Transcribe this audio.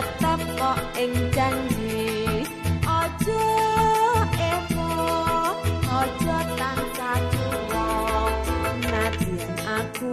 tetap kok ing janji. Aja emo aja tangsa tuwa nanti aku